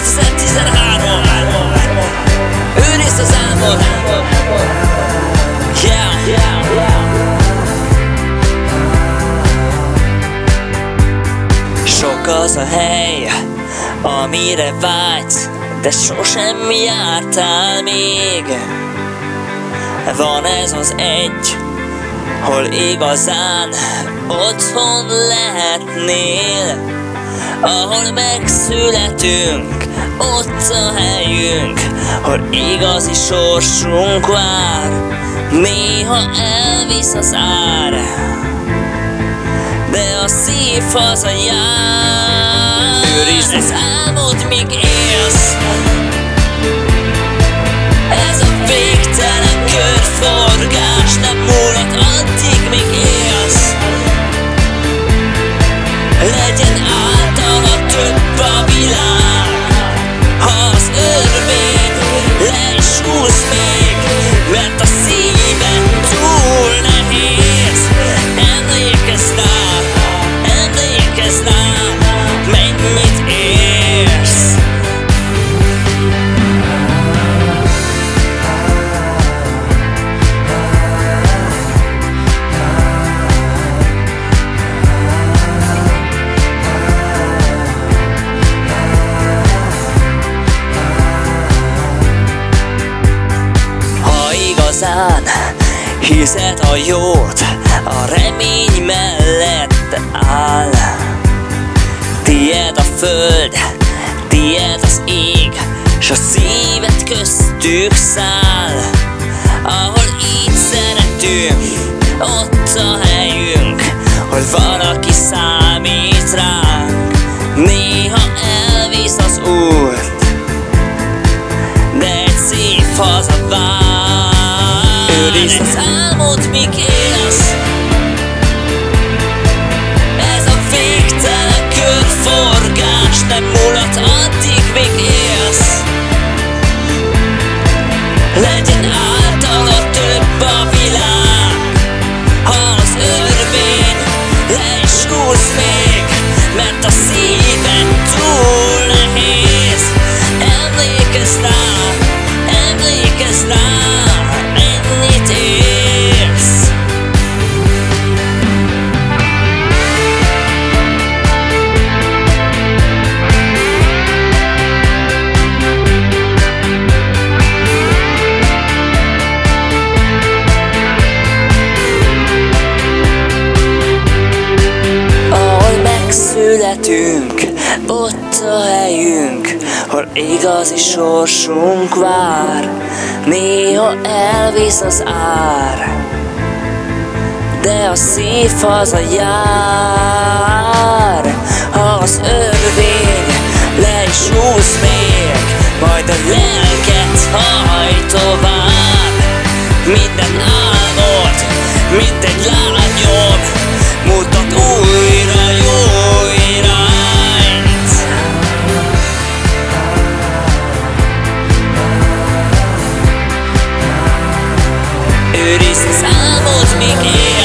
2013 Őrész az álmod. Yeah, yeah, yeah. Sok az a hely, amire vágysz De sosem jártál még. Van ez az egy, hol igazán otthon lehetnél ahol megszületünk ott a helyünk, hol igazi sorsunk vár, néha elvisz az ár, de a szív az a jár. Őrizd. Az álmod, míg élsz, ez a végtelen igazán hiszed a jót, a remény mellett áll. Tied a föld, tied az ég, s a szíved köztük száll. Ahol így szeretünk, ott a helyünk, hogy valaki számít ránk. Néha elvisz az út, de egy szép hazavár Őrizd az álmod, megszületünk, ott a helyünk, hol igazi sorsunk vár, néha elvisz az ár, de a szív az a jár, ha az örvény le is húz még, majd a lelket hajt tovább, minden álmod, Őrizd az álmod, míg élsz